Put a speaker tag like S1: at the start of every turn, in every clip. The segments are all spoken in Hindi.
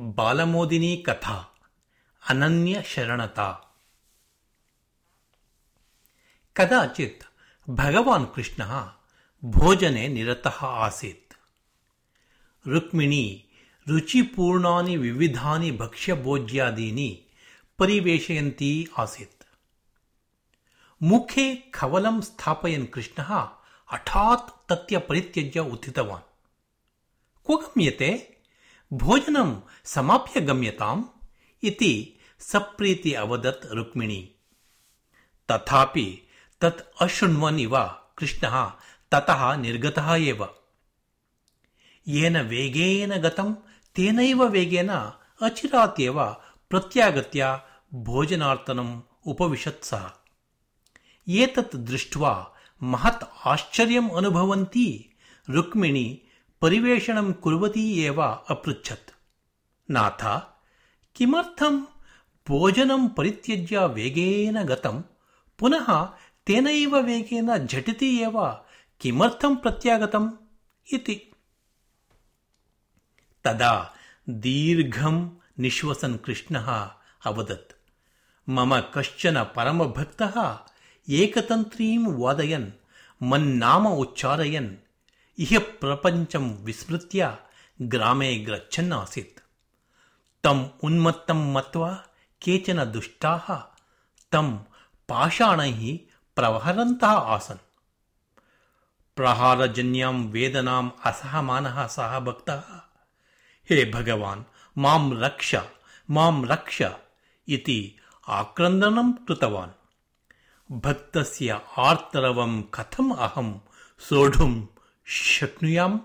S1: ಬಾಲಮೋದಿನಿ ಕಥಾ, ಅನನ್ಯ ಶರಣತ. ಕದಾಚಿತ್ ಭಗವಾನ್ ಕೃಷ್ಣ ಭೋಜನೆ ನಿರತಃ ಆಸೀತ್. ರುಕ್ಮಿಣಿ, ರುಚಿಪೂರ್ಣಾನಿ ವಿವಿಧಾನಿ ಭಕ್ಷ್ಯಭೋಜ್ಯಾದೀನಿ ಪರಿವೇಶಯಂತೀ ಆಸೀತ್. ಮುಖೇ ಖವಲಂ ಸ್ಥಾಪಯನ್ ಕೃಷ್ಣ ಹಠಾತ್ ತತ್ಯ ಪರಿತ್ಯಜ್ಯ ಉತ್ಥಿತವಾನ್ ಕ್ವಗಮ್ಯತೆ ಗಮ್ಯತೆ भोजनं समाप्य गम्यताम् इति सप्रीति अवदत् रुक्मिणी। तथापि तत् अशृण्वन् इव कृष्णः ततः निर्गतः एव। येन वेगेन गतं तेनैव वेगेन अचिरात् एव प्रत्यागत्य भोजनार्तनम् उपविशत् सः। एतत् दृष्ट्वा महत् आश्चर्यम् अनुभवन्ती रुक्मिणी పరివేషణం కురువతీ ఏవ అపృచ్ఛత్. నాథ కిమర్థం భోజనం పరిత్యజ్య వేగేన గతం పునః తేనైవ వేగేన ఝటితి ఏవ కిమర్థం ప్రత్యాగతం ఇది. తదా దీర్ఘం నిశ్వసన్ కృష్ణ అవదత్. మమ కశ్చన పరమభక్త ఏకతంత్రీం వాదయన్ మన్నామ ఉచ్చారయన్ इह प्रपञ्चं विस्मृत्य ग्रामे गच्छन् आसीत्। तम् उन्मत्तं मत्वा केचन दुष्टाः तं पाषाणैः प्रहरन्तः आसन्। प्रहारजन्यां वेदनाम् असहमानः सः भक्तः, हे भगवान्, माँ रक्ष माँ रक्ष इति आक्रन्दनं कृतवान्। भक्तस्य आर्तरवं कथम् अहं सोढुं शक्नुयाम्?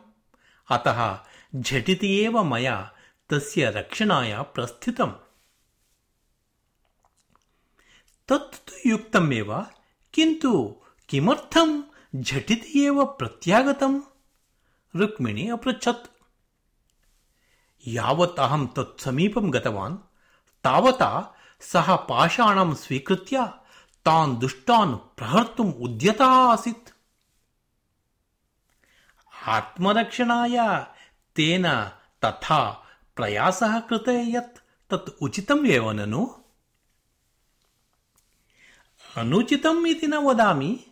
S1: अतः झटिति एव मया तस्य रक्षणाय प्रस्थितम्। तत् तु युक्तमेव किन्तु किमर्थं झटिति एव प्रत्यागतम्? रुक्मिणी अपृच्छत्। यावत् अहं तत्समीपं गतवान् तावता सः पाषाणं स्वीकृत्य तान् दुष्टान् प्रहर्तुम् उद्यतः आसीत् आत्मरक्षणाय तेन तथा प्रयासः कृते यत् तत् उचितम् एव ननु? अनुचितम् इति न वदामि।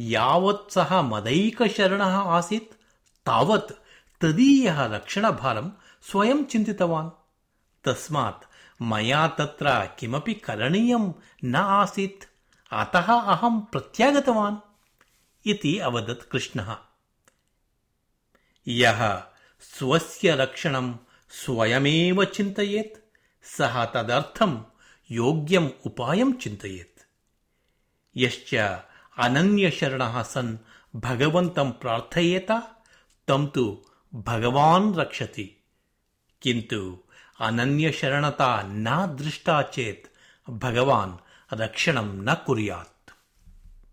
S1: यावत् सः मदैकशरणः आसीत् तावत् तदीयः रक्षणभारं स्वयं चिन्तितवान्। तस्मात् मया तत्र किमपि करणीयं न आसीत् अतः अहं प्रत्यागतवान् इति अवदत् कृष्णः। యః స్వస్య రక్షణం స్వయమేవ చింతయేత్? సహ తదర్థం యోగ్యం ఉపాయం చింతయేత్. యశ్చ అనన్యశరణ సన్ భగవంతం ప్రార్థయేత? తం తు భగవాన్ రక్షతి. కింటు అనన్యశరణత నా దృష్టా చేత్ భగవాన్ రక్షణం న కుర్యాత్.